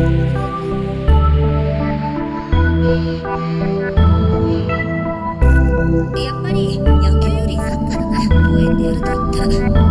やっぱり野球よりサッカーだな応援でやると言ったら